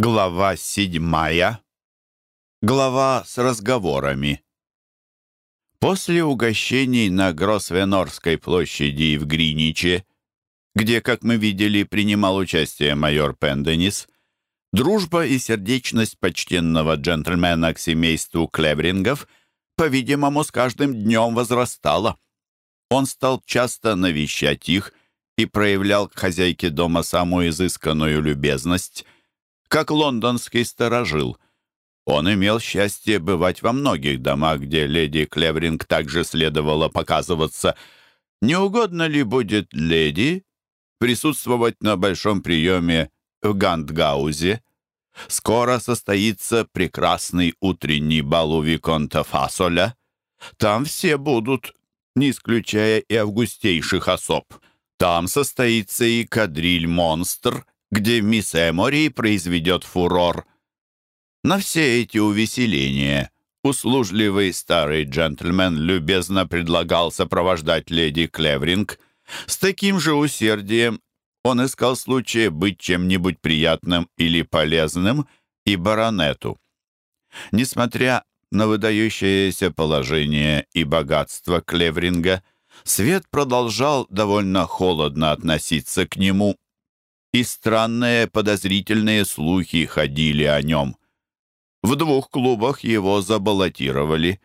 Глава седьмая. Глава с разговорами. После угощений на Гросвенорской площади в Гриниче, где, как мы видели, принимал участие майор Пенденис, дружба и сердечность почтенного джентльмена к семейству Клеврингов, по-видимому, с каждым днем возрастала. Он стал часто навещать их и проявлял к хозяйке дома самую изысканную любезность — как лондонский сторожил. Он имел счастье бывать во многих домах, где леди Клевринг также следовало показываться. Не угодно ли будет леди присутствовать на большом приеме в Гандгаузе? Скоро состоится прекрасный утренний бал у Виконта Фасоля. Там все будут, не исключая и августейших особ. Там состоится и кадриль-монстр, где мисс Эмори произведет фурор. На все эти увеселения услужливый старый джентльмен любезно предлагал сопровождать леди Клевринг. С таким же усердием он искал случая быть чем-нибудь приятным или полезным и баронету. Несмотря на выдающееся положение и богатство Клевринга, Свет продолжал довольно холодно относиться к нему и странные подозрительные слухи ходили о нем. В двух клубах его забаллотировали.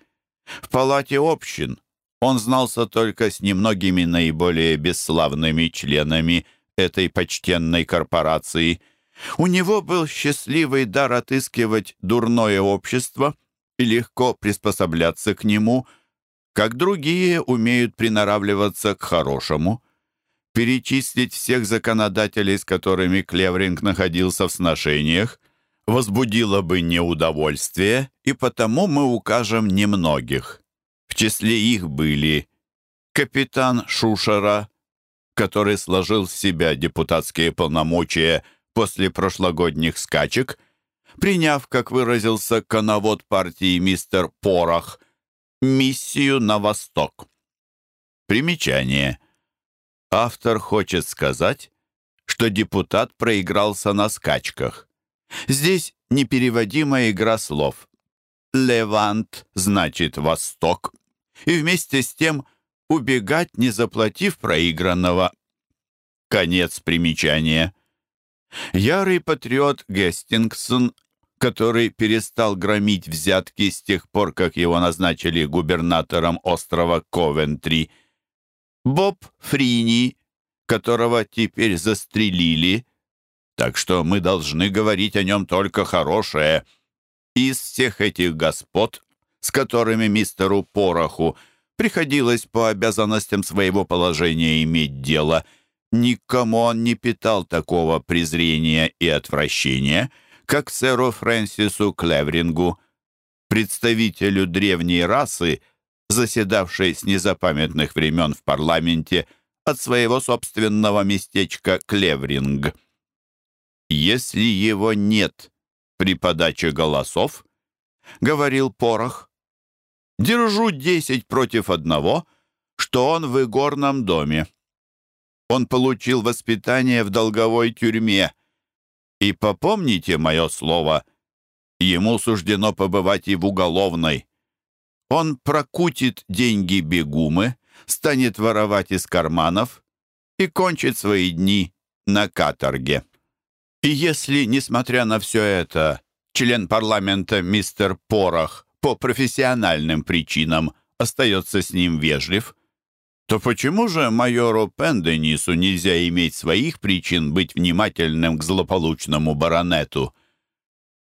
В палате общин он знался только с немногими наиболее бесславными членами этой почтенной корпорации. У него был счастливый дар отыскивать дурное общество и легко приспосабляться к нему, как другие умеют приноравливаться к хорошему – перечислить всех законодателей, с которыми Клевринг находился в сношениях, возбудило бы неудовольствие, и потому мы укажем немногих. В числе их были капитан Шушера, который сложил в себя депутатские полномочия после прошлогодних скачек, приняв, как выразился коновод партии мистер Порох, миссию на восток. Примечание. Автор хочет сказать, что депутат проигрался на скачках. Здесь непереводимая игра слов. «Левант» значит «восток», и вместе с тем убегать, не заплатив проигранного. Конец примечания. Ярый патриот Гестингсон, который перестал громить взятки с тех пор, как его назначили губернатором острова Ковентри – Боб Фрини, которого теперь застрелили, так что мы должны говорить о нем только хорошее. Из всех этих господ, с которыми мистеру Пороху приходилось по обязанностям своего положения иметь дело, никому он не питал такого презрения и отвращения, как сэру Фрэнсису Клеврингу, представителю древней расы — заседавший с незапамятных времен в парламенте от своего собственного местечка Клевринг. «Если его нет при подаче голосов, — говорил Порох, — держу десять против одного, что он в игорном доме. Он получил воспитание в долговой тюрьме. И попомните мое слово, ему суждено побывать и в уголовной. Он прокутит деньги бегумы, станет воровать из карманов и кончит свои дни на каторге. И если, несмотря на все это, член парламента мистер Порох по профессиональным причинам остается с ним вежлив, то почему же майору Пенденису нельзя иметь своих причин быть внимательным к злополучному баронету?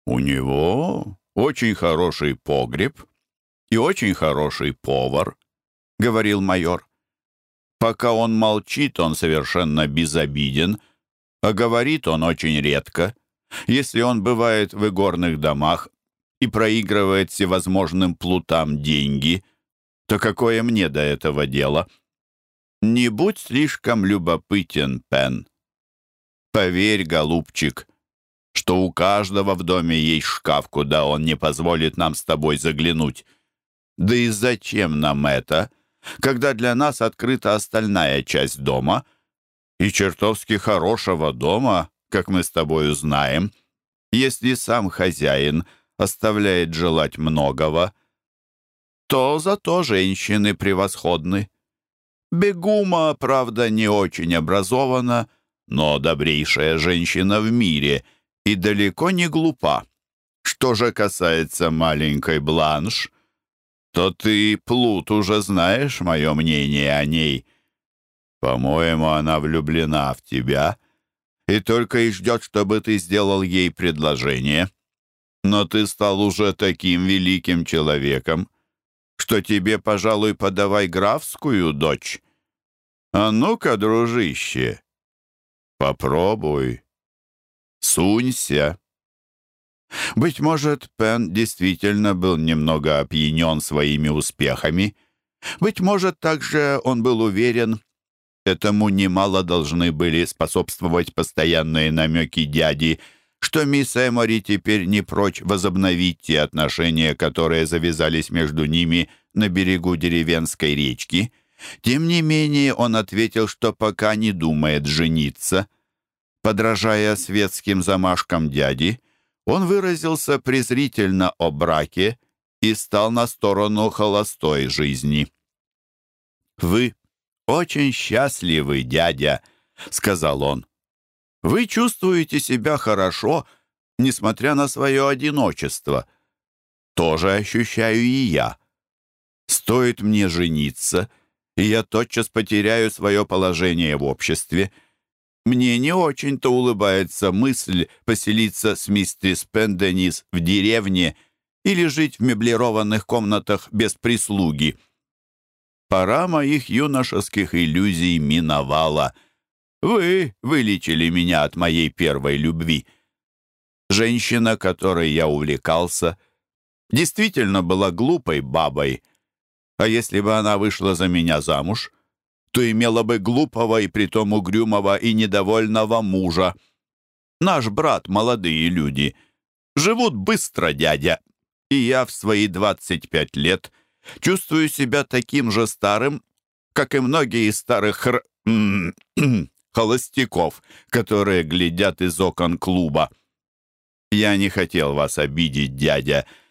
У него очень хороший погреб, и очень хороший повар», — говорил майор. «Пока он молчит, он совершенно безобиден, а говорит он очень редко. Если он бывает в игорных домах и проигрывает всевозможным плутам деньги, то какое мне до этого дело? Не будь слишком любопытен, Пен. Поверь, голубчик, что у каждого в доме есть шкаф, куда он не позволит нам с тобой заглянуть. Да и зачем нам это, когда для нас открыта остальная часть дома? И чертовски хорошего дома, как мы с тобою знаем. Если сам хозяин оставляет желать многого, то зато женщины превосходны. Бегума, правда, не очень образована, но добрейшая женщина в мире и далеко не глупа. Что же касается маленькой Бланш, то ты, Плут, уже знаешь мое мнение о ней. По-моему, она влюблена в тебя и только и ждет, чтобы ты сделал ей предложение. Но ты стал уже таким великим человеком, что тебе, пожалуй, подавай графскую дочь. А ну-ка, дружище, попробуй, сунься. Быть может, Пен действительно был немного опьянен своими успехами. Быть может, также он был уверен, этому немало должны были способствовать постоянные намеки дяди, что мисс Эмори теперь не прочь возобновить те отношения, которые завязались между ними на берегу деревенской речки. Тем не менее, он ответил, что пока не думает жениться. Подражая светским замашкам дяди, он выразился презрительно о браке и стал на сторону холостой жизни. «Вы очень счастливы, дядя», — сказал он. «Вы чувствуете себя хорошо, несмотря на свое одиночество. Тоже ощущаю и я. Стоит мне жениться, и я тотчас потеряю свое положение в обществе — мне не очень-то улыбается мысль поселиться с мистерис Пенденис в деревне или жить в меблированных комнатах без прислуги. Пора моих юношеских иллюзий миновала. Вы вылечили меня от моей первой любви. Женщина, которой я увлекался, действительно была глупой бабой. А если бы она вышла за меня замуж — то имела бы глупого и притом угрюмого и недовольного мужа. Наш брат, молодые люди, живут быстро, дядя, и я в свои двадцать пять лет чувствую себя таким же старым, как и многие из старых хр... холостяков, которые глядят из окон клуба. Я не хотел вас обидеть, дядя, —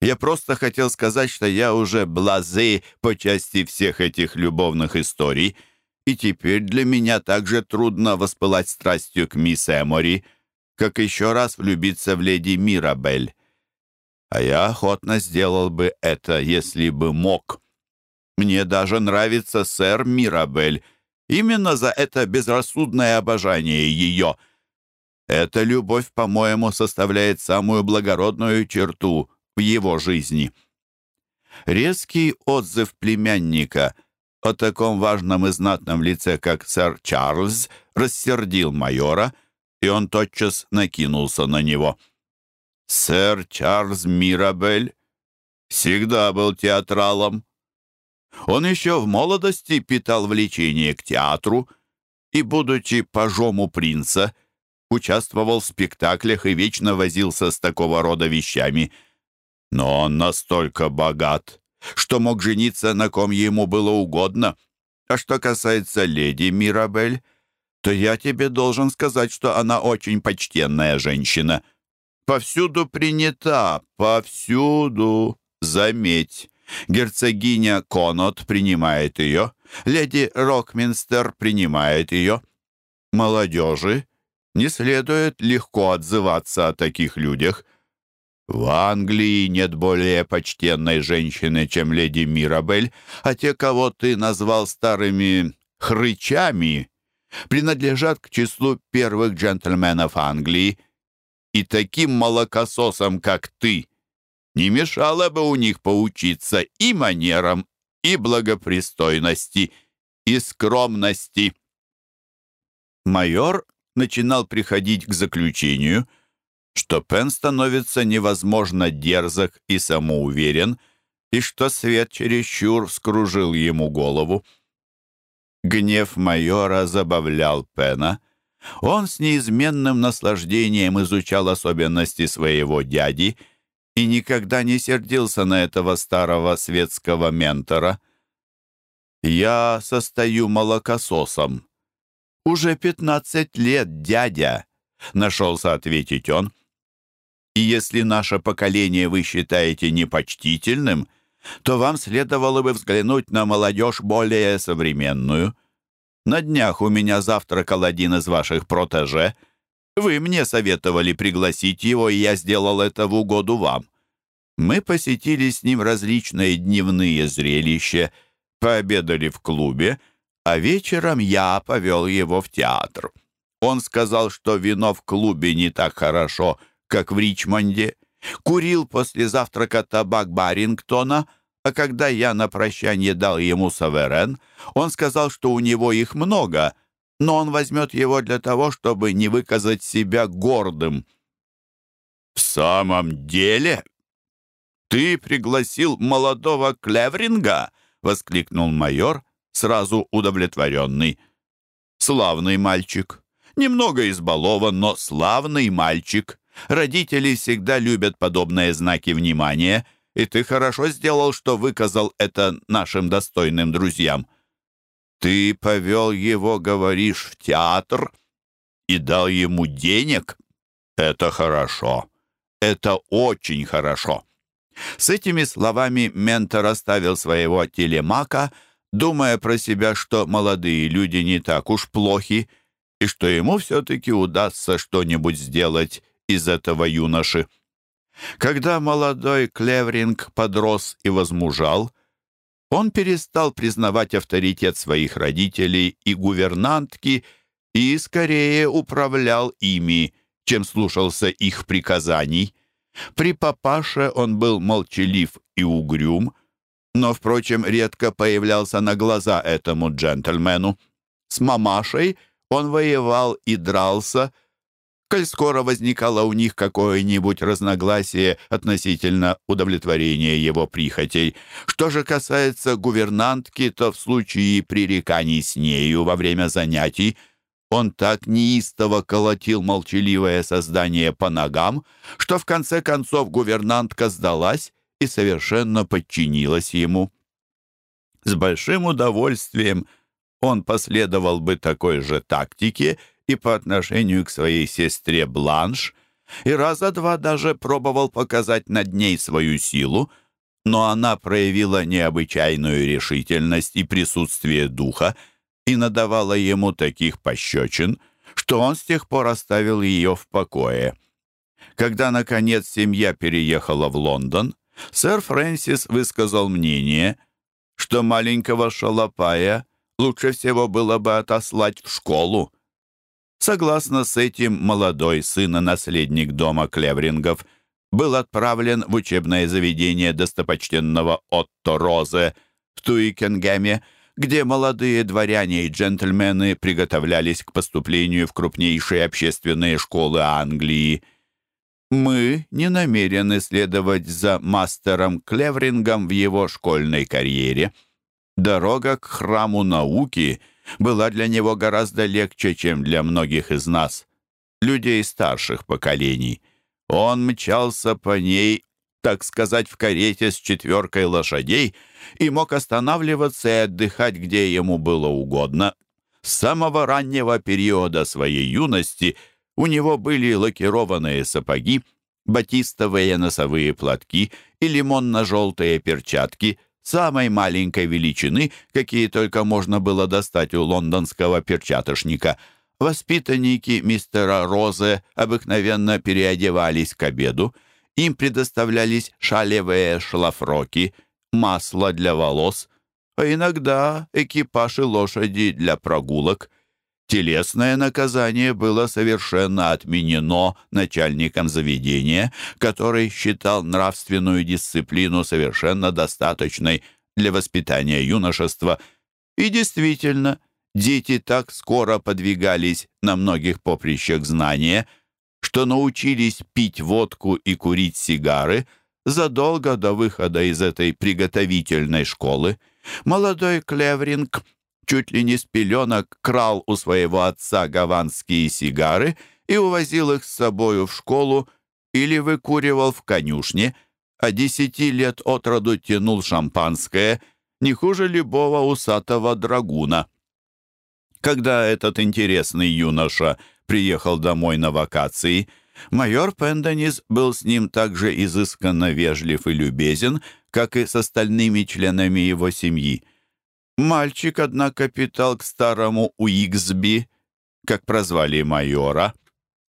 я просто хотел сказать, что я уже блазы по части всех этих любовных историй, и теперь для меня также трудно воспылать страстью к мисс Эмори, как еще раз влюбиться в леди Мирабель. А я охотно сделал бы это, если бы мог. Мне даже нравится сэр Мирабель, именно за это безрассудное обожание ее. Эта любовь, по-моему, составляет самую благородную черту в его жизни. Резкий отзыв племянника о таком важном и знатном лице, как сэр Чарльз, рассердил майора, и он тотчас накинулся на него. «Сэр Чарльз Мирабель всегда был театралом. Он еще в молодости питал влечение к театру и, будучи пажом у принца, участвовал в спектаклях и вечно возился с такого рода вещами — но он настолько богат, что мог жениться на ком ему было угодно. А что касается леди Мирабель, то я тебе должен сказать, что она очень почтенная женщина. Повсюду принята, повсюду, заметь. Герцогиня Конот принимает ее, леди Рокминстер принимает ее. Молодежи не следует легко отзываться о таких людях — в Англии нет более почтенной женщины, чем леди Мирабель, а те, кого ты назвал старыми хрычами, принадлежат к числу первых джентльменов Англии. И таким молокососам, как ты, не мешало бы у них поучиться и манерам, и благопристойности, и скромности. Майор начинал приходить к заключению — что Пен становится невозможно дерзок и самоуверен, и что свет чересчур скружил ему голову. Гнев майора забавлял Пена. Он с неизменным наслаждением изучал особенности своего дяди и никогда не сердился на этого старого светского ментора. «Я состою молокососом. Уже пятнадцать лет, дядя», — нашелся ответить он. И если наше поколение вы считаете непочтительным, то вам следовало бы взглянуть на молодежь более современную. На днях у меня завтракал один из ваших протеже. Вы мне советовали пригласить его, и я сделал это в угоду вам. Мы посетили с ним различные дневные зрелища, пообедали в клубе, а вечером я повел его в театр. Он сказал, что вино в клубе не так хорошо, как в Ричмонде, курил после завтрака табак Барингтона, а когда я на прощание дал ему саверен, он сказал, что у него их много, но он возьмет его для того, чтобы не выказать себя гордым. «В самом деле?» «Ты пригласил молодого Клевринга?» — воскликнул майор, сразу удовлетворенный. «Славный мальчик. Немного избалован, но славный мальчик. Родители всегда любят подобные знаки внимания, и ты хорошо сделал, что выказал это нашим достойным друзьям. Ты повел его, говоришь, в театр и дал ему денег? Это хорошо. Это очень хорошо. С этими словами ментор оставил своего телемака, думая про себя, что молодые люди не так уж плохи, и что ему все-таки удастся что-нибудь сделать из этого юноши. Когда молодой Клевринг подрос и возмужал, он перестал признавать авторитет своих родителей и гувернантки и скорее управлял ими, чем слушался их приказаний. При папаше он был молчалив и угрюм, но, впрочем, редко появлялся на глаза этому джентльмену. С мамашей он воевал и дрался, коль скоро возникало у них какое-нибудь разногласие относительно удовлетворения его прихотей. Что же касается гувернантки, то в случае пререканий с нею во время занятий он так неистово колотил молчаливое создание по ногам, что в конце концов гувернантка сдалась и совершенно подчинилась ему. С большим удовольствием он последовал бы такой же тактике и по отношению к своей сестре Бланш, и раза два даже пробовал показать над ней свою силу, но она проявила необычайную решительность и присутствие духа, и надавала ему таких пощечин, что он с тех пор оставил ее в покое. Когда, наконец, семья переехала в Лондон, сэр Фрэнсис высказал мнение, что маленького шалопая лучше всего было бы отослать в школу. Согласно с этим, молодой сын и наследник дома Клеврингов был отправлен в учебное заведение достопочтенного Отто Розе в Туикенгеме, где молодые дворяне и джентльмены приготовлялись к поступлению в крупнейшие общественные школы Англии. Мы не намерены следовать за мастером Клеврингом в его школьной карьере. Дорога к храму науки была для него гораздо легче, чем для многих из нас, людей старших поколений. Он мчался по ней так сказать, в карете с четверкой лошадей и мог останавливаться и отдыхать, где ему было угодно. С самого раннего периода своей юности у него были лакированные сапоги, батистовые носовые платки и лимонно-желтые перчатки самой маленькой величины, какие только можно было достать у лондонского перчатошника. Воспитанники мистера Розе обыкновенно переодевались к обеду, им предоставлялись шалевые шлафроки, масло для волос, а иногда экипаж и лошади для прогулок. Телесное наказание было совершенно отменено начальником заведения, который считал нравственную дисциплину совершенно достаточной для воспитания юношества. И действительно, дети так скоро подвигались на многих поприщах знания – что научились пить водку и курить сигары задолго до выхода из этой приготовительной школы. Молодой Клевринг чуть ли не с пеленок крал у своего отца гаванские сигары и увозил их с собою в школу или выкуривал в конюшне, а десяти лет от роду тянул шампанское, не хуже любого усатого драгуна. Когда этот интересный юноша приехал домой на вакации, Майор Пенденис был с ним так же изысканно вежлив и любезен, как и с остальными членами его семьи. Мальчик, однако, питал к старому Уиксби, как прозвали майора,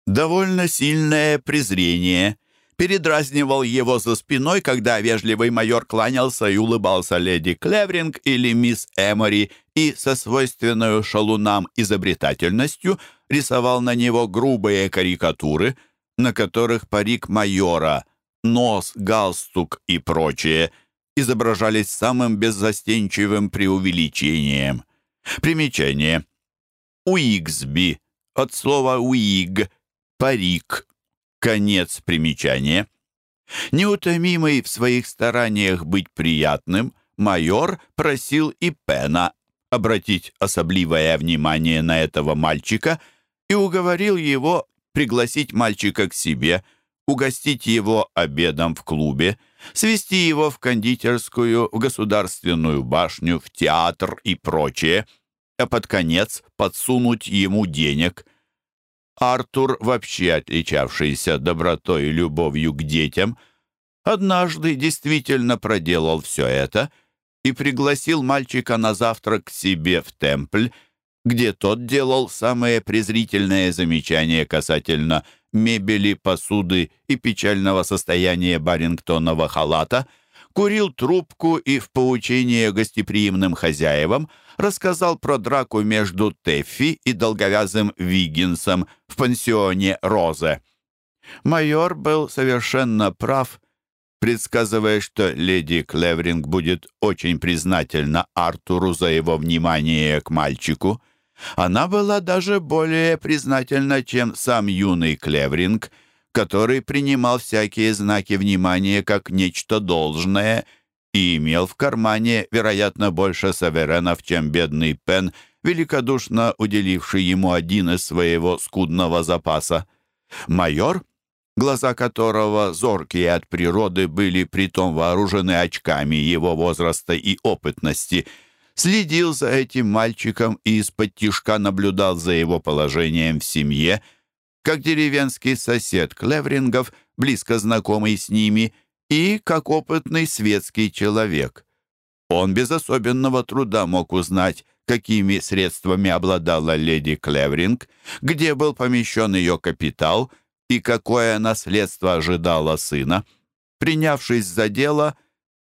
довольно сильное презрение, передразнивал его за спиной, когда вежливый майор кланялся и улыбался леди Клевринг или мисс Эмори и со свойственной шалунам изобретательностью рисовал на него грубые карикатуры, на которых парик майора, нос, галстук и прочее – изображались самым беззастенчивым преувеличением. Примечание. Уигсби. От слова «уиг» — парик. Конец примечания. Неутомимый в своих стараниях быть приятным, майор просил и Пена обратить особливое внимание на этого мальчика и уговорил его пригласить мальчика к себе — угостить его обедом в клубе, свести его в кондитерскую, в государственную башню, в театр и прочее, а под конец подсунуть ему денег. Артур, вообще отличавшийся добротой и любовью к детям, однажды действительно проделал все это и пригласил мальчика на завтрак к себе в темпль, где тот делал самые презрительные замечания касательно мебели, посуды и печального состояния Барингтонова халата, курил трубку и в поучение гостеприимным хозяевам рассказал про драку между Теффи и долговязым Виггинсом в пансионе Розе. Майор был совершенно прав, предсказывая, что леди Клевринг будет очень признательна Артуру за его внимание к мальчику. Она была даже более признательна, чем сам юный Клевринг, который принимал всякие знаки внимания как нечто должное и имел в кармане, вероятно, больше саверенов, чем бедный Пен, великодушно уделивший ему один из своего скудного запаса. Майор, глаза которого, зоркие от природы, были притом вооружены очками его возраста и опытности — следил за этим мальчиком и из-под тишка наблюдал за его положением в семье, как деревенский сосед Клеврингов, близко знакомый с ними, и как опытный светский человек. Он без особенного труда мог узнать, какими средствами обладала леди Клевринг, где был помещен ее капитал и какое наследство ожидало сына. Принявшись за дело,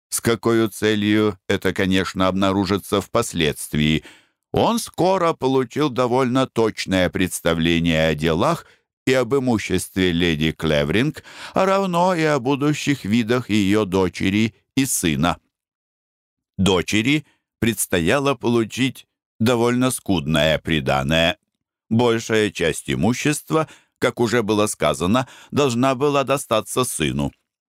с какой целью это, конечно, обнаружится впоследствии. Он скоро получил довольно точное представление о делах и об имуществе леди Клевринг, а равно и о будущих видах ее дочери и сына. Дочери предстояло получить довольно скудное приданое. Большая часть имущества, как уже было сказано, должна была достаться сыну.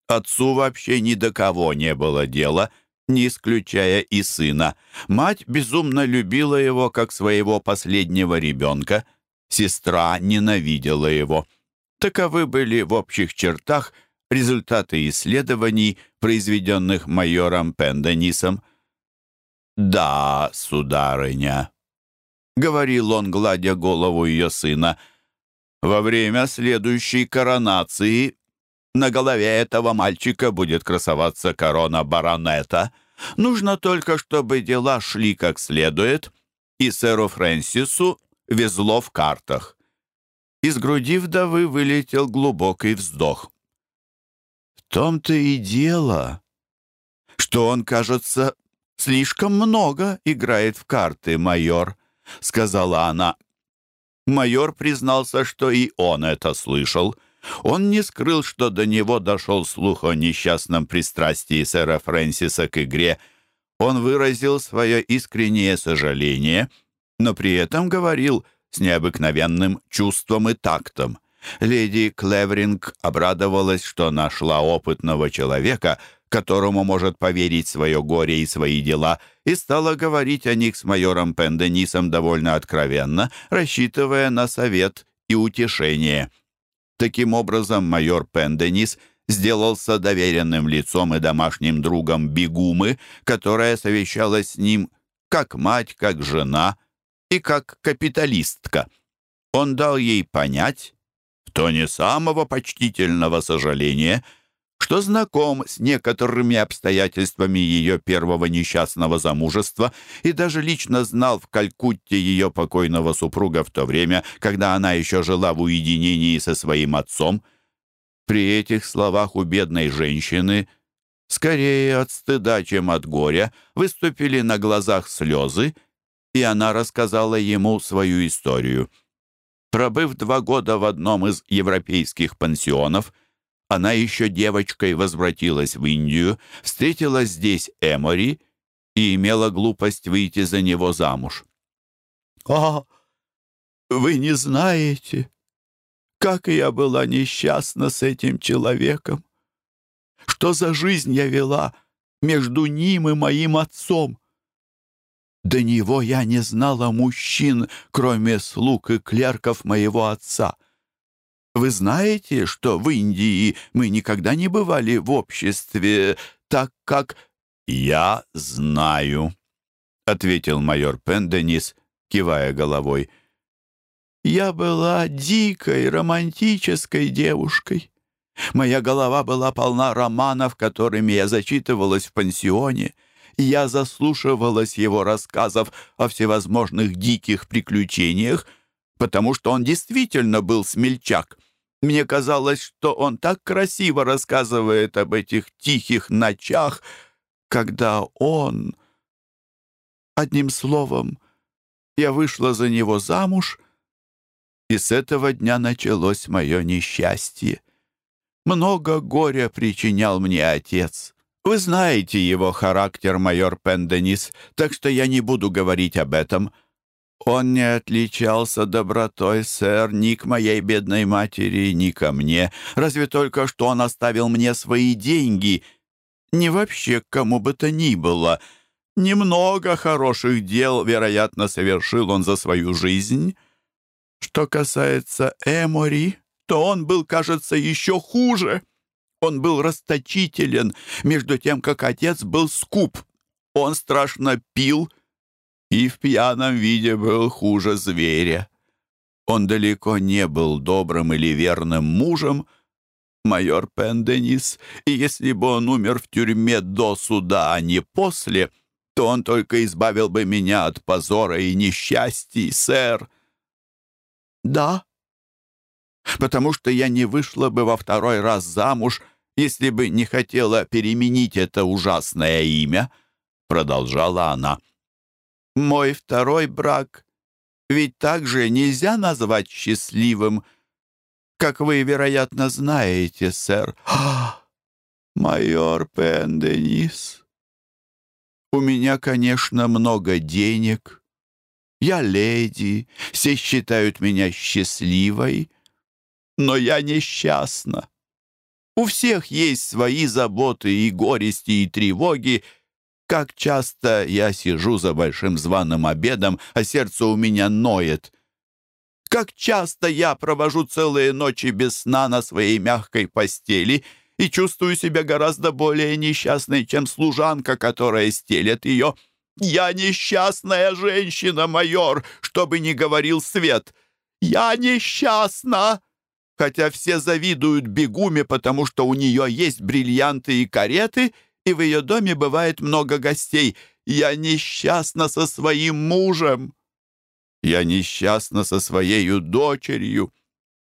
Отцу вообще ни до кого не было дела, не исключая и сына. Мать безумно любила его как своего последнего ребенка. Сестра ненавидела его. Таковы были в общих чертах результаты исследований, произведенных майором Пенденисом. «Да, сударыня», — говорил он, гладя голову ее сына, — «во время следующей коронации на голове этого мальчика будет красоваться корона баронета. Нужно только, чтобы дела шли как следует, и сэру Фрэнсису везло в картах. Из груди вдовы вылетел глубокий вздох. В том-то и дело, что он, кажется, слишком много играет в карты, майор, сказала она. Майор признался, что и он это слышал — он не скрыл, что до него дошел слух о несчастном пристрастии сэра Фрэнсиса к игре. Он выразил свое искреннее сожаление, но при этом говорил с необыкновенным чувством и тактом. Леди Клевринг обрадовалась, что нашла опытного человека, которому может поверить свое горе и свои дела, и стала говорить о них с майором Пенденисом довольно откровенно, рассчитывая на совет и утешение. Таким образом, майор Пенденис сделался доверенным лицом и домашним другом Бегумы, которая совещалась с ним как мать, как жена и как капиталистка. Он дал ей понять, в тоне самого почтительного сожаления, что знаком с некоторыми обстоятельствами ее первого несчастного замужества и даже лично знал в Калькутте ее покойного супруга в то время, когда она еще жила в уединении со своим отцом. При этих словах у бедной женщины, скорее от стыда, чем от горя, выступили на глазах слезы, и она рассказала ему свою историю. Пробыв два года в одном из европейских пансионов, она еще девочкой возвратилась в Индию, встретила здесь Эмори и имела глупость выйти за него замуж. «О, вы не знаете, как я была несчастна с этим человеком! Что за жизнь я вела между ним и моим отцом!» До него я не знала мужчин, кроме слуг и клерков моего отца. Вы знаете, что в Индии мы никогда не бывали в обществе, так как... «Я знаю», — ответил майор Пенденис, кивая головой. «Я была дикой, романтической девушкой. Моя голова была полна романов, которыми я зачитывалась в пансионе» я заслушивалась его рассказов о всевозможных диких приключениях, потому что он действительно был смельчак. Мне казалось, что он так красиво рассказывает об этих тихих ночах, когда он... Одним словом, я вышла за него замуж, и с этого дня началось мое несчастье. Много горя причинял мне отец. Вы знаете его характер, майор Пенденис, так что я не буду говорить об этом. Он не отличался добротой, сэр, ни к моей бедной матери, ни ко мне. Разве только что он оставил мне свои деньги. Не вообще к кому бы то ни было. Немного хороших дел, вероятно, совершил он за свою жизнь. Что касается Эмори, то он был, кажется, еще хуже. Он был расточителен, между тем, как отец был скуп. Он страшно пил и в пьяном виде был хуже зверя. Он далеко не был добрым или верным мужем, майор Пенденис, и если бы он умер в тюрьме до суда, а не после, то он только избавил бы меня от позора и несчастий, сэр. Да, потому что я не вышла бы во второй раз замуж, если бы не хотела переменить это ужасное имя, продолжала она. Мой второй брак ведь также нельзя назвать счастливым, как вы, вероятно, знаете, сэр. А, майор Пенденис, у меня, конечно, много денег. Я леди, все считают меня счастливой, но я несчастна. У всех есть свои заботы и горести, и тревоги. Как часто я сижу за большим званым обедом, а сердце у меня ноет. Как часто я провожу целые ночи без сна на своей мягкой постели и чувствую себя гораздо более несчастной, чем служанка, которая стелет ее. Я несчастная женщина, майор, чтобы не говорил Свет. Я несчастна!» хотя все завидуют Бегуме, потому что у нее есть бриллианты и кареты, и в ее доме бывает много гостей. Я несчастна со своим мужем. Я несчастна со своей дочерью.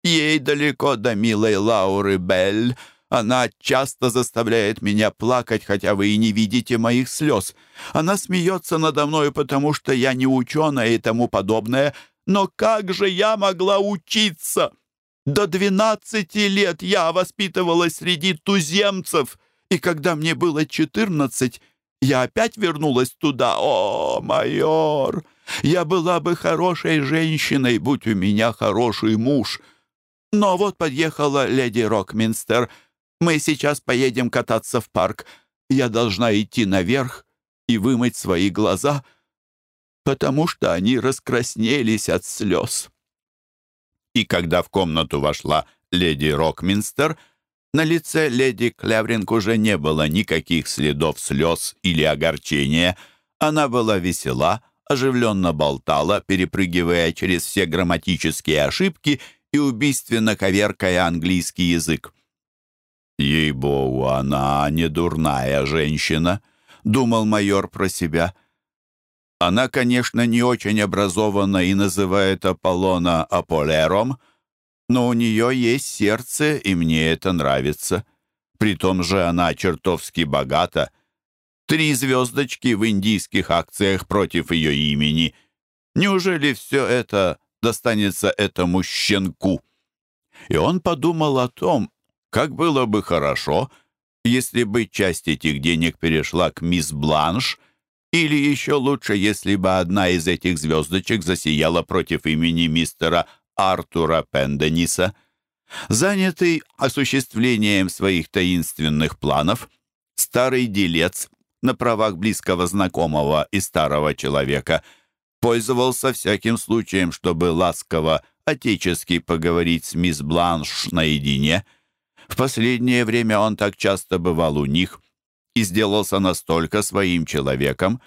Ей далеко до милой Лауры Белль. Она часто заставляет меня плакать, хотя вы и не видите моих слез. Она смеется надо мною, потому что я не ученая и тому подобное. Но как же я могла учиться?» До двенадцати лет я воспитывалась среди туземцев, и когда мне было четырнадцать, я опять вернулась туда. О, майор, я была бы хорошей женщиной, будь у меня хороший муж. Но вот подъехала леди Рокминстер. Мы сейчас поедем кататься в парк. Я должна идти наверх и вымыть свои глаза, потому что они раскраснелись от слез и когда в комнату вошла леди Рокминстер, на лице леди Клевринг уже не было никаких следов слез или огорчения. Она была весела, оживленно болтала, перепрыгивая через все грамматические ошибки и убийственно коверкая английский язык. «Ей-богу, она не дурная женщина», — думал майор про себя. Она, конечно, не очень образована и называет Аполлона Аполлером, но у нее есть сердце, и мне это нравится. При том же она чертовски богата. Три звездочки в индийских акциях против ее имени. Неужели все это достанется этому щенку? И он подумал о том, как было бы хорошо, если бы часть этих денег перешла к мисс Бланш, или еще лучше, если бы одна из этих звездочек засияла против имени мистера Артура Пендениса. Занятый осуществлением своих таинственных планов, старый делец на правах близкого знакомого и старого человека пользовался всяким случаем, чтобы ласково, отечески поговорить с мисс Бланш наедине. В последнее время он так часто бывал у них и сделался настолько своим человеком,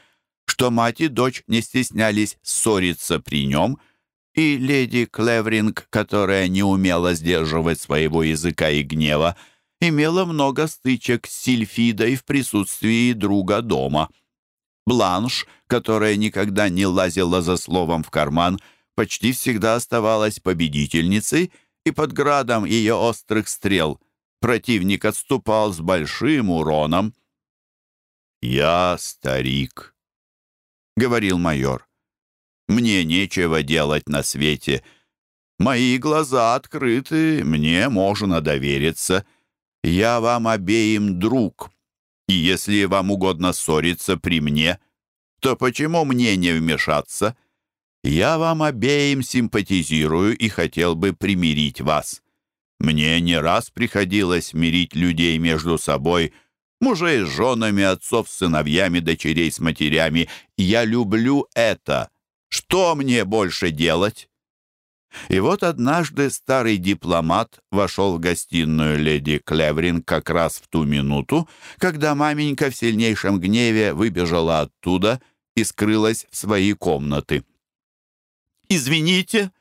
что мать и дочь не стеснялись ссориться при нем — и леди Клевринг, которая не умела сдерживать своего языка и гнева, имела много стычек с Сильфидой в присутствии друга дома. Бланш, которая никогда не лазила за словом в карман, почти всегда оставалась победительницей, и под градом ее острых стрел противник отступал с большим уроном. «Я старик», — говорил майор. Мне нечего делать на свете. Мои глаза открыты, мне можно довериться. Я вам обеим друг. И если вам угодно ссориться при мне, то почему мне не вмешаться? Я вам обеим симпатизирую и хотел бы примирить вас. Мне не раз приходилось мирить людей между собой, мужей с женами, отцов с сыновьями, дочерей с матерями. Я люблю это. Что мне больше делать? И вот однажды старый дипломат вошел в гостиную леди Клеврин как раз в ту минуту, когда маменька в сильнейшем гневе выбежала оттуда и скрылась в свои комнаты. «Извините,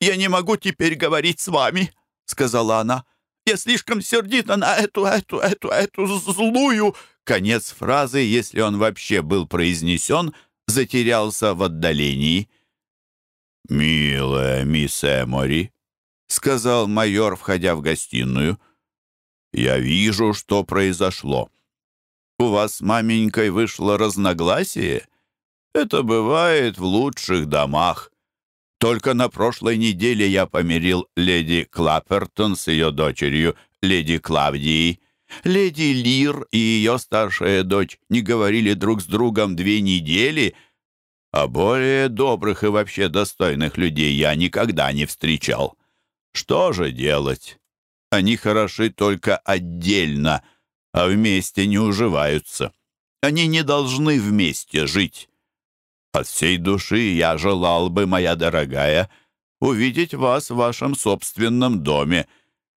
я не могу теперь говорить с вами», — сказала она. «Я слишком сердита на эту, эту, эту, эту злую...» Конец фразы, если он вообще был произнесен, затерялся в отдалении. «Милая мисс Эмори», — сказал майор, входя в гостиную, — «я вижу, что произошло. У вас с маменькой вышло разногласие. Это бывает в лучших домах. Только на прошлой неделе я помирил леди Клаппертон с ее дочерью, леди Клавдией. Леди Лир и ее старшая дочь не говорили друг с другом две недели, а более добрых и вообще достойных людей я никогда не встречал. Что же делать? Они хороши только отдельно, а вместе не уживаются. Они не должны вместе жить. От всей души я желал бы, моя дорогая, увидеть вас в вашем собственном доме,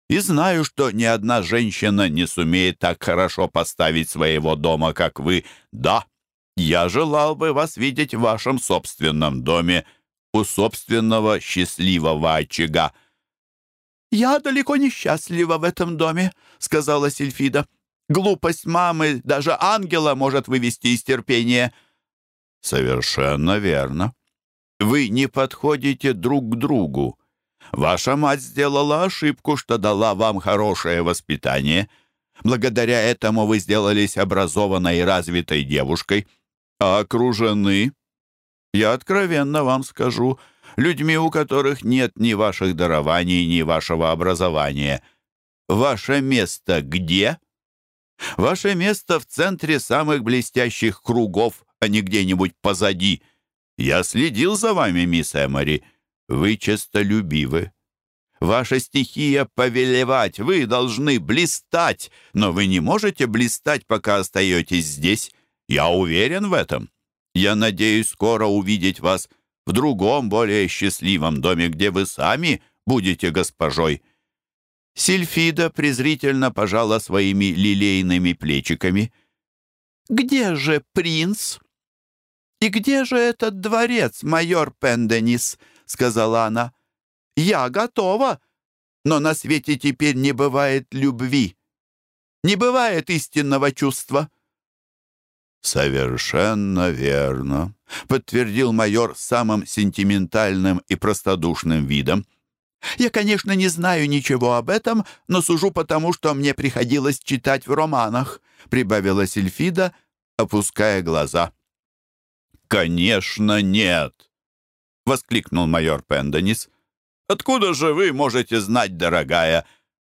и знаю, что ни одна женщина не сумеет так хорошо поставить своего дома, как вы. Да, я желал бы вас видеть в вашем собственном доме, у собственного счастливого очага». «Я далеко не счастлива в этом доме», — сказала Сильфида. «Глупость мамы даже ангела может вывести из терпения». «Совершенно верно. Вы не подходите друг к другу. Ваша мать сделала ошибку, что дала вам хорошее воспитание. Благодаря этому вы сделались образованной и развитой девушкой, а окружены, я откровенно вам скажу, людьми, у которых нет ни ваших дарований, ни вашего образования. Ваше место где? Ваше место в центре самых блестящих кругов, а не где-нибудь позади. Я следил за вами, мисс Эмори. Вы честолюбивы. Ваша стихия — повелевать, вы должны блистать, но вы не можете блистать, пока остаетесь здесь. Я уверен в этом. Я надеюсь скоро увидеть вас в другом, более счастливом доме, где вы сами будете госпожой». Сильфида презрительно пожала своими лилейными плечиками. «Где же принц? И где же этот дворец, майор Пенденис?» Сказала она. Я готова, но на свете теперь не бывает любви. Не бывает истинного чувства». «Совершенно верно», — подтвердил майор самым сентиментальным и простодушным видом. «Я, конечно, не знаю ничего об этом, но сужу потому, что мне приходилось читать в романах», — прибавила Сильфида, опуская глаза. «Конечно, нет!» — воскликнул майор Пенденис. «Откуда же вы можете знать, дорогая?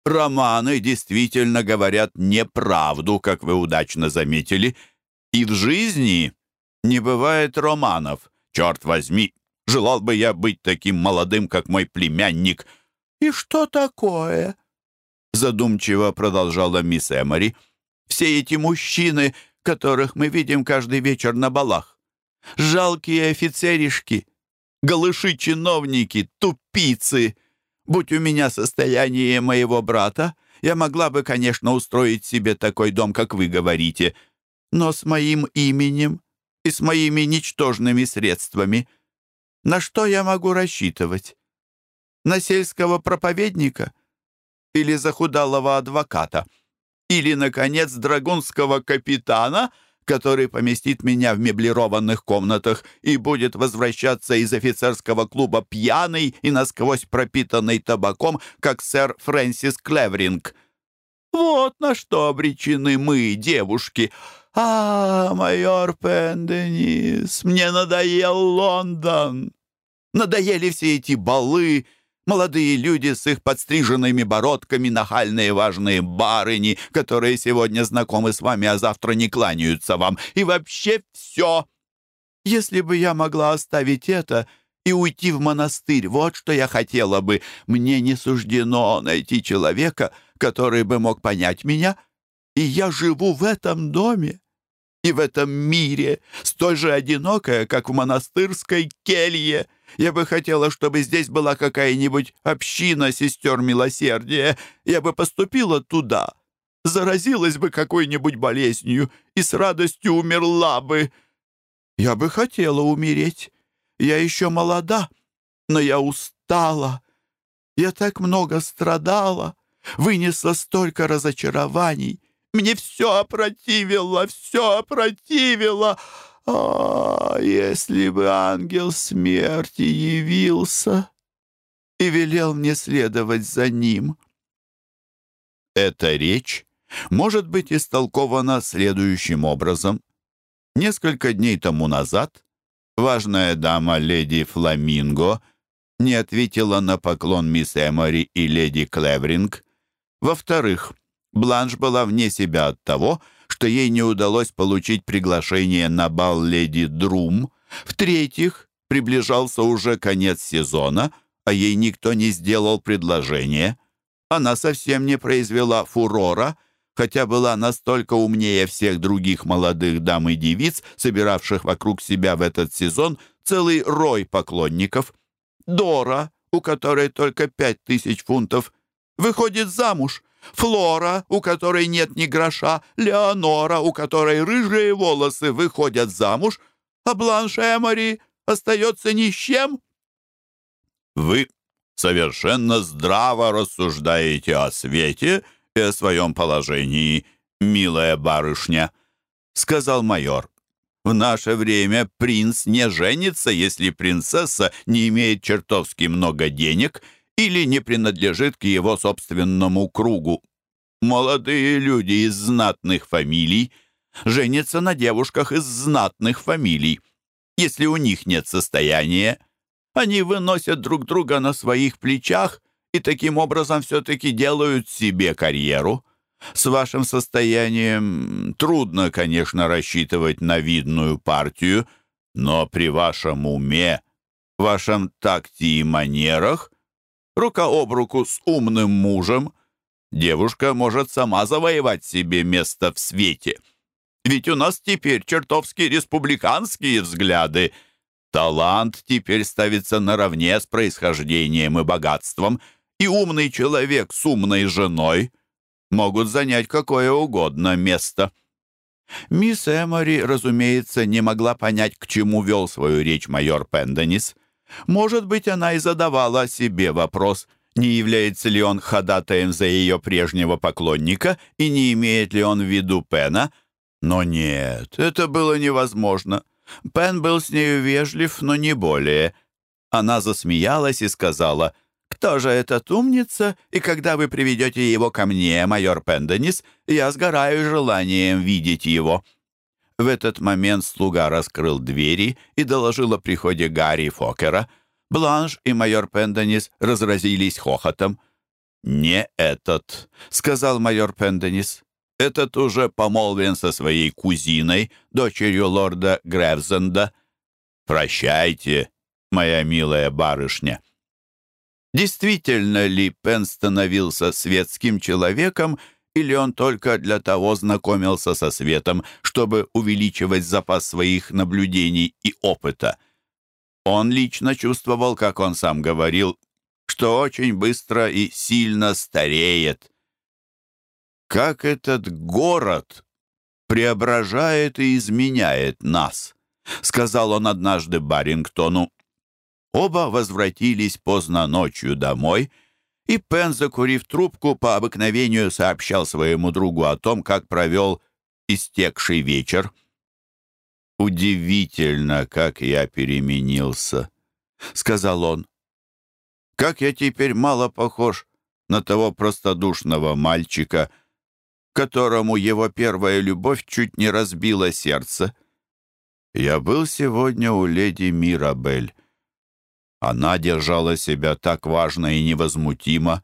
Романы действительно говорят неправду, как вы удачно заметили, и в жизни не бывает романов. Черт возьми, желал бы я быть таким молодым, как мой племянник». «И что такое?» Задумчиво продолжала мисс Эмори. «Все эти мужчины, которых мы видим каждый вечер на балах. Жалкие офицеришки, голыши-чиновники, тупицы. Будь у меня состояние моего брата, я могла бы, конечно, устроить себе такой дом, как вы говорите, но с моим именем и с моими ничтожными средствами. На что я могу рассчитывать? На сельского проповедника? Или захудалого адвоката? Или, наконец, драгунского капитана — который поместит меня в меблированных комнатах и будет возвращаться из офицерского клуба пьяный и насквозь пропитанный табаком, как сэр Фрэнсис Клевринг. Вот на что обречены мы, девушки. А, майор Пенденис, мне надоел Лондон. Надоели все эти балы, Молодые люди с их подстриженными бородками, нахальные важные барыни, которые сегодня знакомы с вами, а завтра не кланяются вам. И вообще все. Если бы я могла оставить это и уйти в монастырь, вот что я хотела бы. Мне не суждено найти человека, который бы мог понять меня, и я живу в этом доме и в этом мире, столь же одинокая, как в монастырской келье. Я бы хотела, чтобы здесь была какая-нибудь община сестер милосердия. Я бы поступила туда, заразилась бы какой-нибудь болезнью и с радостью умерла бы. Я бы хотела умереть. Я еще молода, но я устала. Я так много страдала, вынесла столько разочарований. Мне все опротивило, все опротивило. А, если бы ангел смерти явился и велел мне следовать за ним. Эта речь может быть истолкована следующим образом. Несколько дней тому назад важная дама леди Фламинго не ответила на поклон мисс Эмори и леди Клевринг. Во-вторых, Бланш была вне себя от того, что ей не удалось получить приглашение на бал леди Друм. В-третьих, приближался уже конец сезона, а ей никто не сделал предложение. Она совсем не произвела фурора, хотя была настолько умнее всех других молодых дам и девиц, собиравших вокруг себя в этот сезон целый рой поклонников. Дора, у которой только пять тысяч фунтов, выходит замуж — Флора, у которой нет ни гроша, Леонора, у которой рыжие волосы выходят замуж, а Бланш Эмори остается ни с чем. Вы совершенно здраво рассуждаете о свете и о своем положении, милая барышня, сказал майор. В наше время принц не женится, если принцесса не имеет чертовски много денег — или не принадлежит к его собственному кругу. Молодые люди из знатных фамилий женятся на девушках из знатных фамилий. Если у них нет состояния, они выносят друг друга на своих плечах и таким образом все-таки делают себе карьеру. С вашим состоянием трудно, конечно, рассчитывать на видную партию, но при вашем уме, вашем такте и манерах рука об руку с умным мужем, девушка может сама завоевать себе место в свете. Ведь у нас теперь чертовски республиканские взгляды. Талант теперь ставится наравне с происхождением и богатством, и умный человек с умной женой могут занять какое угодно место. Мисс Эмори, разумеется, не могла понять, к чему вел свою речь майор Пенденис. Может быть, она и задавала себе вопрос, не является ли он ходатаем за ее прежнего поклонника и не имеет ли он в виду Пена. Но нет, это было невозможно. Пен был с нею вежлив, но не более. Она засмеялась и сказала, «Кто же этот умница, и когда вы приведете его ко мне, майор Пенденис, я сгораю желанием видеть его». В этот момент слуга раскрыл двери и доложил о приходе Гарри Фокера. Бланш и майор Пенденис разразились хохотом. «Не этот», — сказал майор Пенденис. «Этот уже помолвен со своей кузиной, дочерью лорда Гревзенда. Прощайте, моя милая барышня». Действительно ли Пен становился светским человеком или он только для того знакомился со светом, чтобы увеличивать запас своих наблюдений и опыта. Он лично чувствовал, как он сам говорил, что очень быстро и сильно стареет. Как этот город преображает и изменяет нас, сказал он однажды Барингтону. Оба возвратились поздно ночью домой — и Пен, закурив трубку, по обыкновению сообщал своему другу о том, как провел истекший вечер. «Удивительно, как я переменился», — сказал он. «Как я теперь мало похож на того простодушного мальчика, которому его первая любовь чуть не разбила сердце. Я был сегодня у леди Мирабель. Она держала себя так важно и невозмутимо,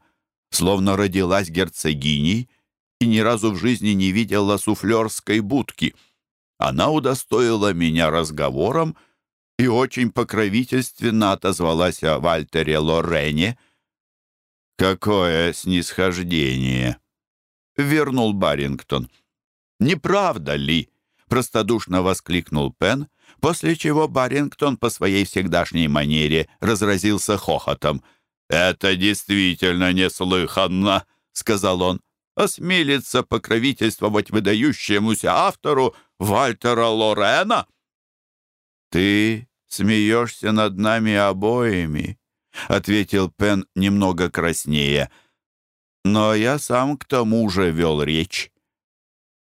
словно родилась герцогиней и ни разу в жизни не видела суфлерской будки. Она удостоила меня разговором и очень покровительственно отозвалась о Вальтере Лорене. «Какое снисхождение!» — вернул Барингтон. «Не правда ли?» — простодушно воскликнул Пен, после чего Барингтон по своей всегдашней манере разразился хохотом. «Это действительно неслыханно», — сказал он. «Осмелиться покровительствовать выдающемуся автору Вальтера Лорена?» «Ты смеешься над нами обоими», — ответил Пен немного краснее. «Но я сам к тому же вел речь.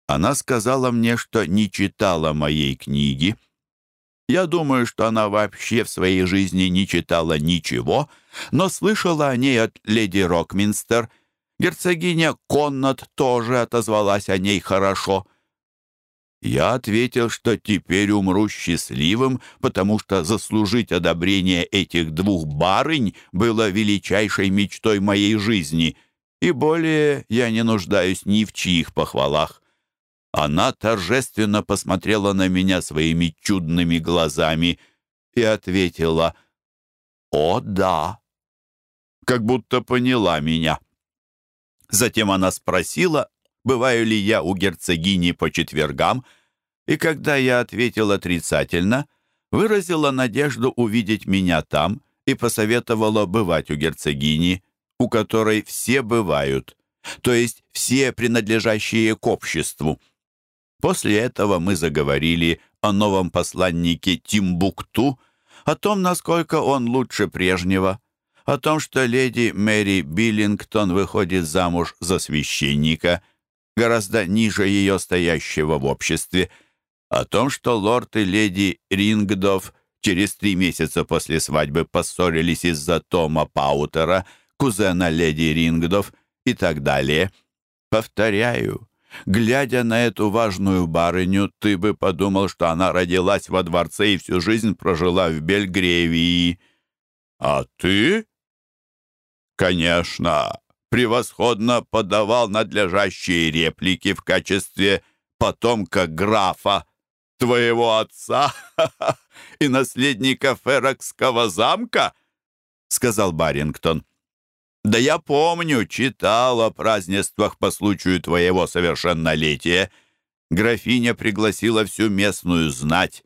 Она сказала мне, что не читала моей книги. Я думаю, что она вообще в своей жизни не читала ничего, но слышала о ней от леди Рокминстер. Герцогиня Коннот тоже отозвалась о ней хорошо. Я ответил, что теперь умру счастливым, потому что заслужить одобрение этих двух барынь было величайшей мечтой моей жизни, и более я не нуждаюсь ни в чьих похвалах. Она торжественно посмотрела на меня своими чудными глазами и ответила «О, да!» как будто поняла меня. Затем она спросила, бываю ли я у герцогини по четвергам, и когда я ответил отрицательно, выразила надежду увидеть меня там и посоветовала бывать у герцогини, у которой все бывают, то есть все принадлежащие к обществу. После этого мы заговорили о новом посланнике Тимбукту, о том, насколько он лучше прежнего, о том, что леди Мэри Биллингтон выходит замуж за священника, гораздо ниже ее стоящего в обществе, о том, что лорд и леди Рингдов через три месяца после свадьбы поссорились из-за Тома Паутера, кузена леди Рингдов и так далее. Повторяю, Глядя на эту важную барыню, ты бы подумал, что она родилась во дворце и всю жизнь прожила в Бельгревии. А ты? Конечно, превосходно подавал надлежащие реплики в качестве потомка графа, твоего отца и наследника Ферокского замка, сказал Барингтон. «Да я помню, читал о празднествах по случаю твоего совершеннолетия. Графиня пригласила всю местную знать.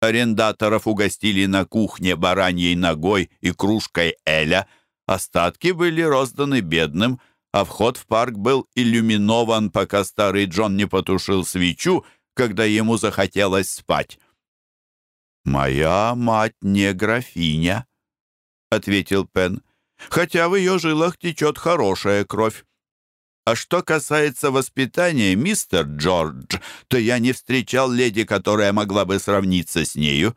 Арендаторов угостили на кухне бараньей ногой и кружкой эля. Остатки были розданы бедным, а вход в парк был иллюминован, пока старый Джон не потушил свечу, когда ему захотелось спать. «Моя мать не графиня», — ответил Пен, «хотя в ее жилах течет хорошая кровь. А что касается воспитания, мистер Джордж, то я не встречал леди, которая могла бы сравниться с нею.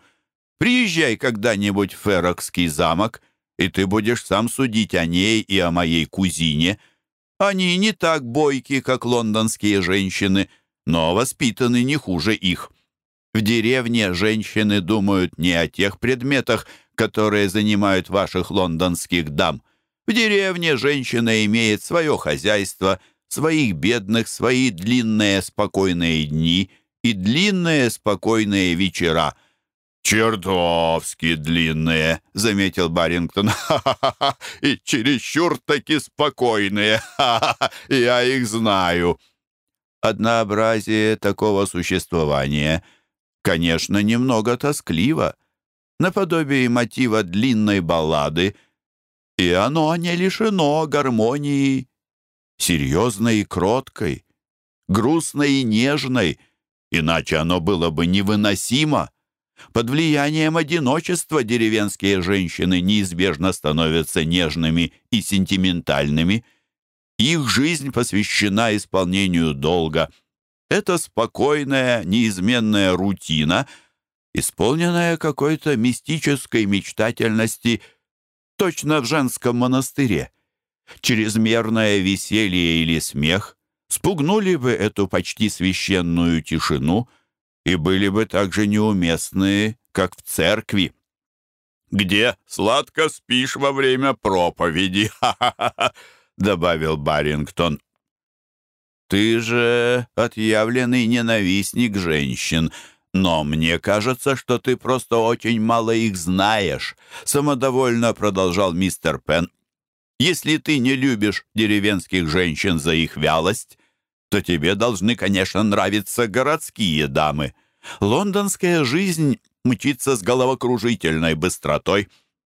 Приезжай когда-нибудь в Ферокский замок, и ты будешь сам судить о ней и о моей кузине. Они не так бойки, как лондонские женщины, но воспитаны не хуже их. В деревне женщины думают не о тех предметах, которые занимают ваших лондонских дам. В деревне женщина имеет свое хозяйство, своих бедных, свои длинные спокойные дни и длинные спокойные вечера. «Чертовски длинные», — заметил Барингтон. «Ха-ха-ха! И чересчур таки спокойные. Ха-ха-ха! Я их знаю». Однообразие такого существования, конечно, немного тоскливо, наподобие мотива длинной баллады, и оно не лишено гармонии, серьезной и кроткой, грустной и нежной, иначе оно было бы невыносимо. Под влиянием одиночества деревенские женщины неизбежно становятся нежными и сентиментальными. Их жизнь посвящена исполнению долга. Это спокойная, неизменная рутина, исполненная какой-то мистической мечтательности, точно в женском монастыре. Чрезмерное веселье или смех спугнули бы эту почти священную тишину — и были бы так же неуместны, как в церкви. «Где сладко спишь во время проповеди?» — добавил Барингтон. «Ты же отъявленный ненавистник женщин, но мне кажется, что ты просто очень мало их знаешь», — самодовольно продолжал мистер Пен. «Если ты не любишь деревенских женщин за их вялость, то тебе должны, конечно, нравиться городские дамы. Лондонская жизнь мчится с головокружительной быстротой.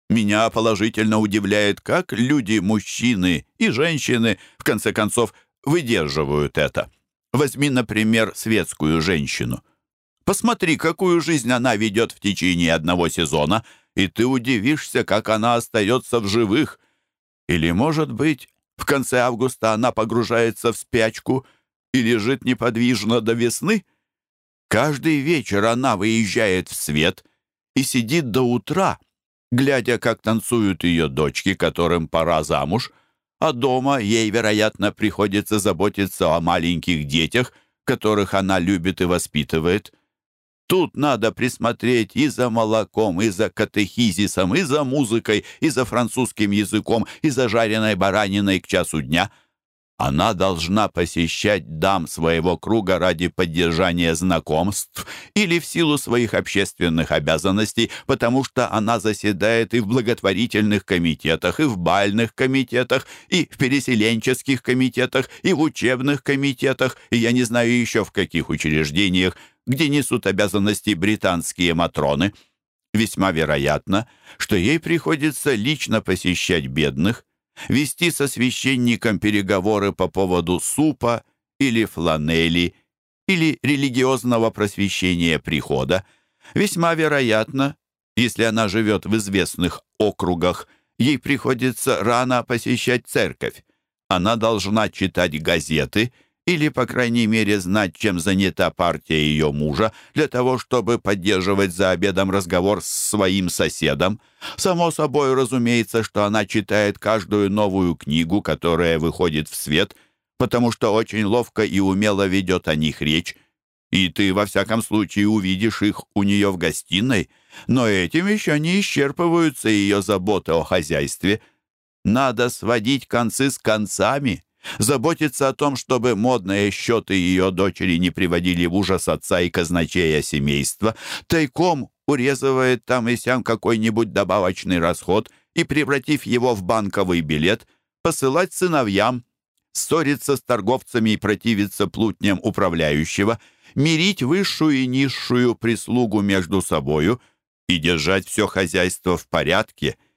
Меня положительно удивляет, как люди, мужчины и женщины, в конце концов, выдерживают это. Возьми, например, светскую женщину. Посмотри, какую жизнь она ведет в течение одного сезона, и ты удивишься, как она остается в живых. Или, может быть, в конце августа она погружается в спячку – и лежит неподвижно до весны. Каждый вечер она выезжает в свет и сидит до утра, глядя, как танцуют ее дочки, которым пора замуж, а дома ей, вероятно, приходится заботиться о маленьких детях, которых она любит и воспитывает. Тут надо присмотреть и за молоком, и за катехизисом, и за музыкой, и за французским языком, и за жареной бараниной к часу дня — она должна посещать дам своего круга ради поддержания знакомств или в силу своих общественных обязанностей, потому что она заседает и в благотворительных комитетах, и в бальных комитетах, и в переселенческих комитетах, и в учебных комитетах, и я не знаю еще в каких учреждениях, где несут обязанности британские матроны. Весьма вероятно, что ей приходится лично посещать бедных, вести со священником переговоры по поводу супа или фланели или религиозного просвещения прихода. Весьма вероятно, если она живет в известных округах, ей приходится рано посещать церковь. Она должна читать газеты – или, по крайней мере, знать, чем занята партия ее мужа, для того, чтобы поддерживать за обедом разговор с своим соседом. Само собой, разумеется, что она читает каждую новую книгу, которая выходит в свет, потому что очень ловко и умело ведет о них речь, и ты, во всяком случае, увидишь их у нее в гостиной. Но этим еще не исчерпываются ее заботы о хозяйстве. Надо сводить концы с концами» заботиться о том, чтобы модные счеты ее дочери не приводили в ужас отца и казначея семейства, тайком урезывает там и сям какой-нибудь добавочный расход и, превратив его в банковый билет, посылать сыновьям, ссориться с торговцами и противиться плутням управляющего, мирить высшую и низшую прислугу между собою и держать все хозяйство в порядке —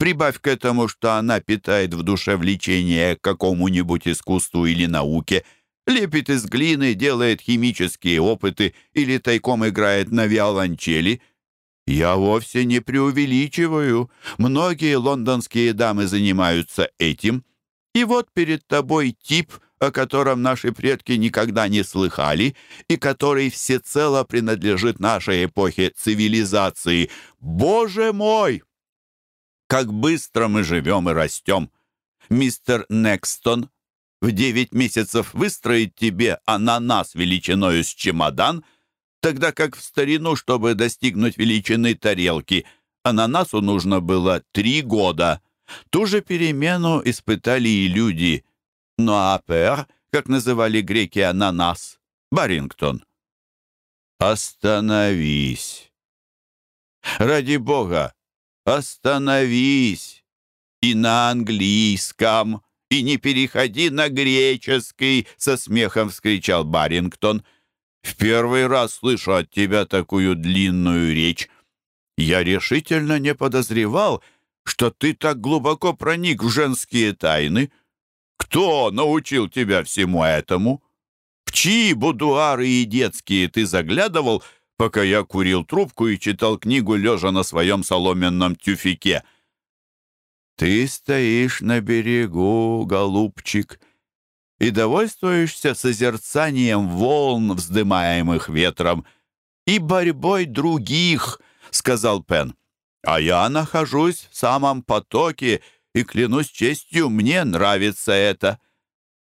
Прибавь к этому, что она питает в душе влечение к какому-нибудь искусству или науке, лепит из глины, делает химические опыты или тайком играет на виолончели, Я вовсе не преувеличиваю. Многие лондонские дамы занимаются этим. И вот перед тобой тип, о котором наши предки никогда не слыхали и который всецело принадлежит нашей эпохе цивилизации. Боже мой! Как быстро мы живем и растем! Мистер Некстон в девять месяцев выстроит тебе ананас величиною с чемодан, тогда как в старину, чтобы достигнуть величины тарелки, ананасу нужно было три года. Ту же перемену испытали и люди. Но апер, как называли греки ананас, Барингтон. Остановись. Ради бога, остановись. И на английском, и не переходи на греческий, со смехом вскричал Барингтон. В первый раз слышу от тебя такую длинную речь. Я решительно не подозревал, что ты так глубоко проник в женские тайны. Кто научил тебя всему этому? В чьи будуары и детские ты заглядывал, пока я курил трубку и читал книгу, лежа на своем соломенном тюфике?» Ты стоишь на берегу, голубчик, и довольствуешься созерцанием волн, вздымаемых ветром, и борьбой других, — сказал Пен. А я нахожусь в самом потоке, и, клянусь честью, мне нравится это.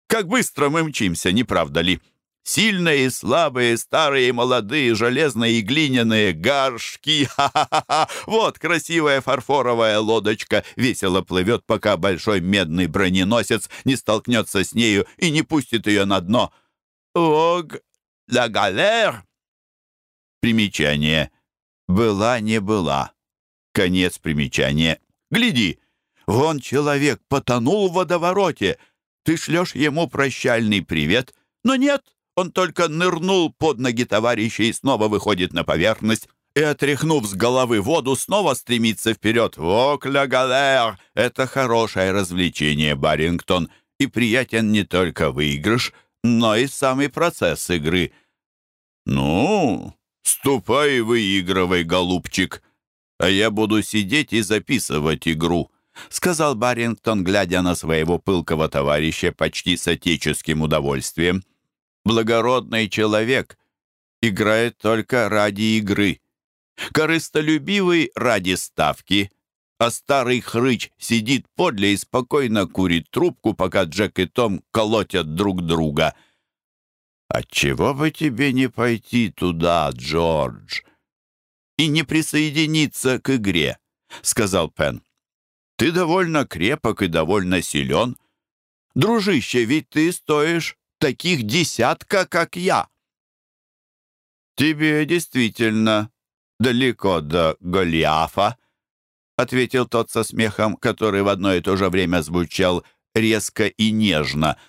Как быстро мы мчимся, не правда ли? Сильные и слабые, старые и молодые, железные и глиняные горшки. Вот красивая фарфоровая лодочка весело плывет, пока большой медный броненосец не столкнется с нею и не пустит ее на дно. Ог, la галер! Примечание. Была не была. Конец примечания. Гляди, вон человек потонул в водовороте. Ты шлешь ему прощальный привет, но нет, он только нырнул под ноги товарища и снова выходит на поверхность, и, отряхнув с головы воду, снова стремится вперед. «Вокля галер!» — это хорошее развлечение, Барингтон, и приятен не только выигрыш, но и самый процесс игры. «Ну, ступай выигрывай, голубчик, а я буду сидеть и записывать игру», — сказал Барингтон, глядя на своего пылкого товарища почти с отеческим удовольствием благородный человек играет только ради игры. Корыстолюбивый ради ставки, а старый хрыч сидит подле и спокойно курит трубку, пока Джек и Том колотят друг друга. «Отчего бы тебе не пойти туда, Джордж, и не присоединиться к игре?» — сказал Пен. «Ты довольно крепок и довольно силен. Дружище, ведь ты стоишь таких десятка, как я. Тебе действительно далеко до Голиафа, ответил тот со смехом, который в одно и то же время звучал резко и нежно.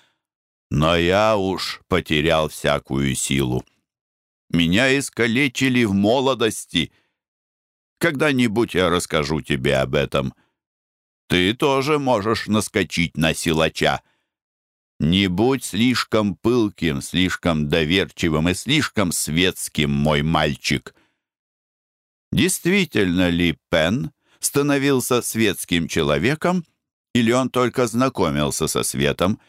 Но я уж потерял всякую силу. Меня искалечили в молодости. Когда-нибудь я расскажу тебе об этом. Ты тоже можешь наскочить на силача. Не будь слишком пылким, слишком доверчивым и слишком светским, мой мальчик. Действительно ли Пен становился светским человеком, или он только знакомился со светом?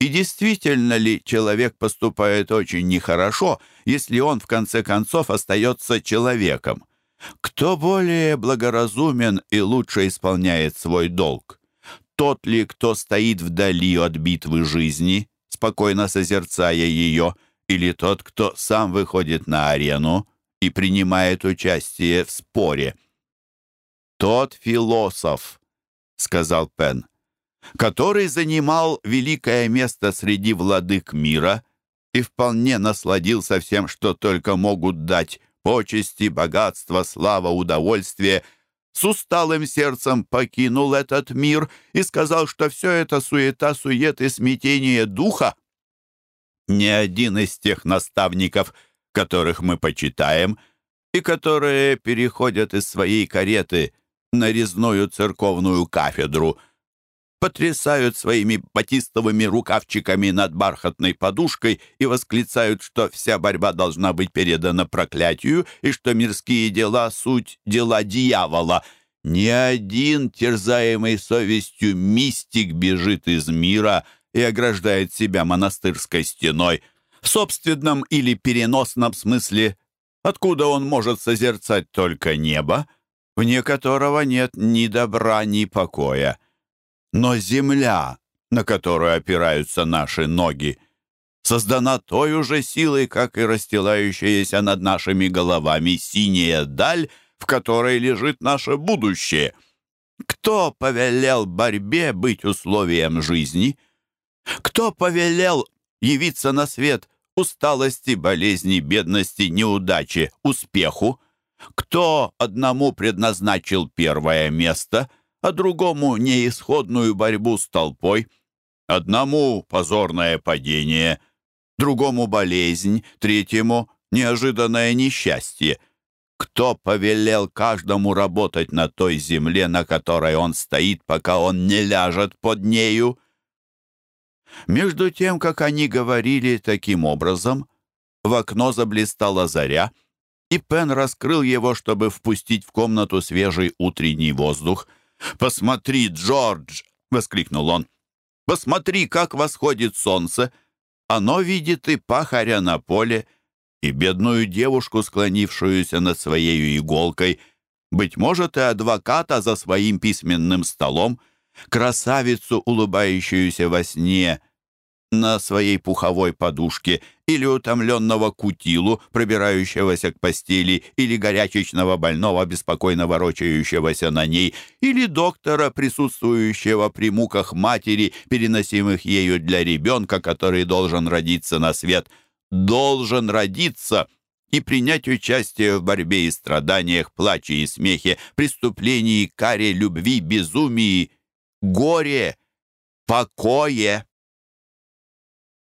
И действительно ли человек поступает очень нехорошо, если он в конце концов остается человеком? Кто более благоразумен и лучше исполняет свой долг? Тот ли, кто стоит вдали от битвы жизни, спокойно созерцая ее, или тот, кто сам выходит на арену и принимает участие в споре? «Тот философ», — сказал Пен, который занимал великое место среди владык мира и вполне насладился всем, что только могут дать почести, богатство, слава, удовольствие — с усталым сердцем покинул этот мир и сказал, что все это суета, сует и смятение духа. Ни один из тех наставников, которых мы почитаем, и которые переходят из своей кареты на резную церковную кафедру, потрясают своими батистовыми рукавчиками над бархатной подушкой и восклицают, что вся борьба должна быть передана проклятию и что мирские дела — суть дела дьявола. Ни один терзаемый совестью мистик бежит из мира и ограждает себя монастырской стеной. В собственном или переносном смысле, откуда он может созерцать только небо, вне которого нет ни добра, ни покоя. Но земля, на которую опираются наши ноги, создана той же силой, как и расстилающаяся над нашими головами синяя даль, в которой лежит наше будущее. Кто повелел борьбе быть условием жизни? Кто повелел явиться на свет усталости, болезни, бедности, неудачи, успеху? Кто одному предназначил первое место — а другому неисходную борьбу с толпой. Одному позорное падение, другому болезнь, третьему неожиданное несчастье. Кто повелел каждому работать на той земле, на которой он стоит, пока он не ляжет под нею? Между тем, как они говорили таким образом, в окно заблистала заря, и Пен раскрыл его, чтобы впустить в комнату свежий утренний воздух — «Посмотри, Джордж!» — воскликнул он. «Посмотри, как восходит солнце! Оно видит и пахаря на поле, и бедную девушку, склонившуюся над своей иголкой, быть может, и адвоката за своим письменным столом, красавицу, улыбающуюся во сне — на своей пуховой подушке, или утомленного кутилу, пробирающегося к постели, или горячечного больного, беспокойно ворочающегося на ней, или доктора, присутствующего при муках матери, переносимых ею для ребенка, который должен родиться на свет. Должен родиться и принять участие в борьбе и страданиях, плаче и смехе, преступлении, каре, любви, безумии, горе, покое.